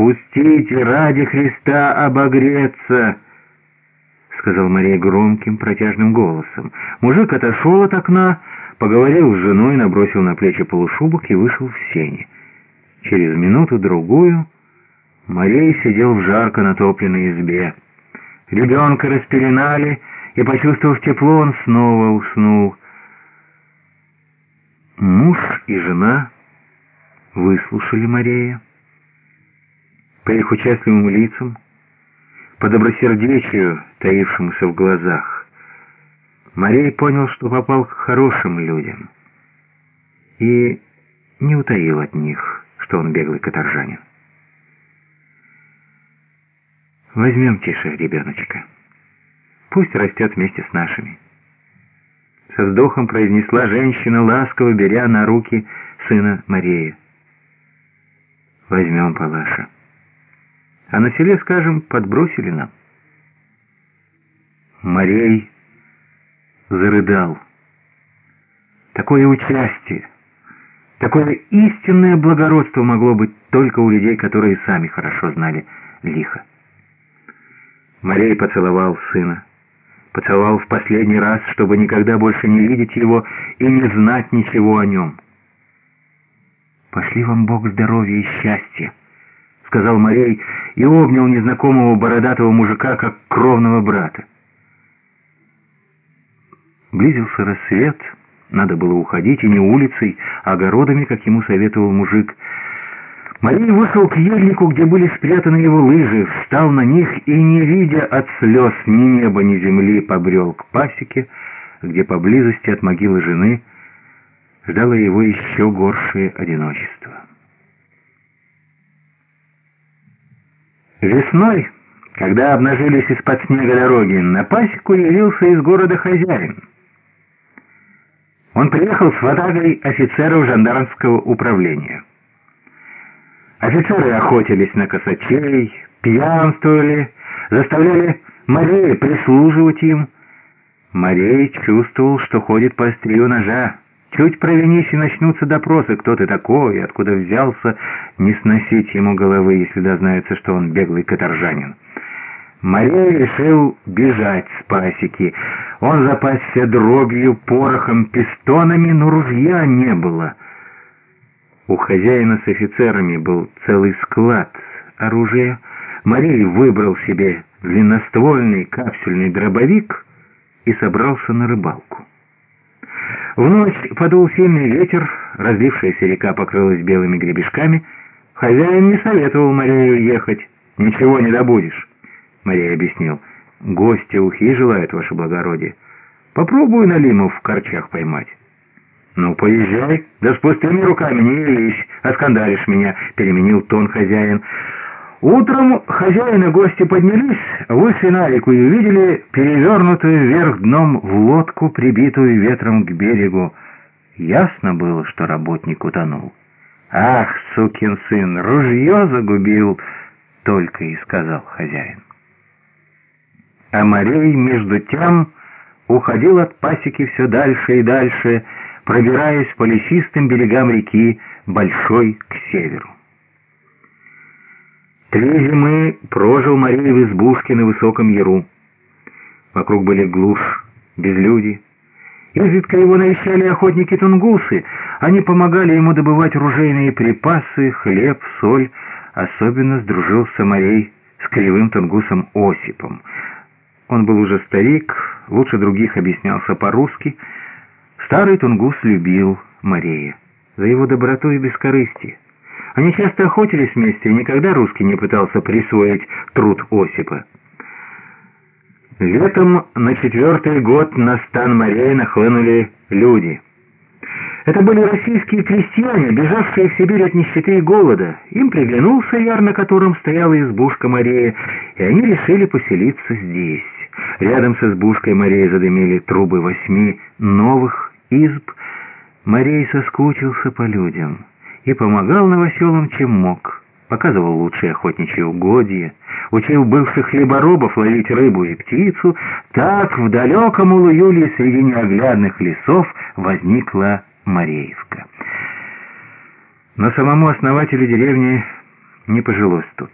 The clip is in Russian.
«Пустите ради Христа обогреться!» — сказал Мария громким протяжным голосом. Мужик отошел от окна, поговорил с женой, набросил на плечи полушубок и вышел в сени. Через минуту-другую Марей сидел в жарко натопленной избе. Ребенка распеленали, и, почувствовав тепло, он снова уснул. Муж и жена выслушали Марея. По их участливым лицам, по добросердечию, таившемуся в глазах, Марей понял, что попал к хорошим людям и не утаил от них, что он беглый каторжанин. Возьмем тише ребеночка. Пусть растет вместе с нашими. Со вздохом произнесла женщина, ласково беря на руки сына Марии. Возьмем Палаша. А на селе, скажем, подбросили нам. Марей зарыдал. Такое участие, такое истинное благородство могло быть только у людей, которые сами хорошо знали лихо. Марей поцеловал сына. Поцеловал в последний раз, чтобы никогда больше не видеть его и не знать ничего о нем. «Пошли вам Бог здоровья и счастья», — сказал Марей и обнял незнакомого бородатого мужика, как кровного брата. Близился рассвет, надо было уходить, и не улицей, а огородами, как ему советовал мужик, — Марий вышел к ельнику, где были спрятаны его лыжи, встал на них и, не видя от слез ни неба, ни земли, побрел к пасеке, где поблизости от могилы жены ждало его еще горшее одиночество. Весной, когда обнажились из-под снега дороги, на пасеку явился из города хозяин. Он приехал с ватагой офицеров жандармского управления. Офицеры охотились на косачей, пьянствовали, заставляли Марии прислуживать им. Марей чувствовал, что ходит по острию ножа. Чуть провинись и начнутся допросы, кто ты такой, откуда взялся, не сносить ему головы, если дознается, что он беглый каторжанин. Марей решил бежать с пасеки. Он запасся дробью, порохом, пистонами, но ружья не было — у хозяина с офицерами был целый склад оружия. Марей выбрал себе длинноствольный капсюльный дробовик и собрался на рыбалку. В ночь подул сильный ветер, разлившаяся река покрылась белыми гребешками. Хозяин не советовал Марию ехать, ничего не добудешь. Мария объяснил, гости ухи желают, ваше благородие. Попробую налимов в корчах поймать. «Ну, поезжай, да с пустыми руками не явись, оскандалишь меня», — переменил тон хозяин. Утром хозяин и гости поднялись, вышли на реку и увидели перевернутую вверх дном в лодку, прибитую ветром к берегу. Ясно было, что работник утонул. «Ах, сукин сын, ружье загубил!» — только и сказал хозяин. А Марей, между тем, уходил от пасеки все дальше и дальше, — пробираясь по лесистым берегам реки Большой к северу. Три зимы прожил Мария в избушке на высоком яру. Вокруг были глушь, безлюди. Изредка его навещали охотники-тунгусы. Они помогали ему добывать ружейные припасы, хлеб, соль. Особенно сдружился Марей с кривым тунгусом Осипом. Он был уже старик, лучше других объяснялся по-русски, Старый тунгус любил Мария за его доброту и бескорыстие. Они часто охотились вместе, и никогда русский не пытался присвоить труд Осипа. Летом на четвертый год на стан Мария нахлынули люди. Это были российские крестьяне, бежавшие в Сибирь от нищеты и голода. Им приглянулся яр, на котором стояла избушка Мария, и они решили поселиться здесь. Рядом с избушкой Марии задымили трубы восьми новых изб, Марей соскучился по людям и помогал новоселам, чем мог. Показывал лучшие охотничьи угодья, учил бывших хлеборобов ловить рыбу и птицу. Так в далеком Улуюле среди неоглядных лесов возникла Мареевка. Но самому основателю деревни не пожилось тут.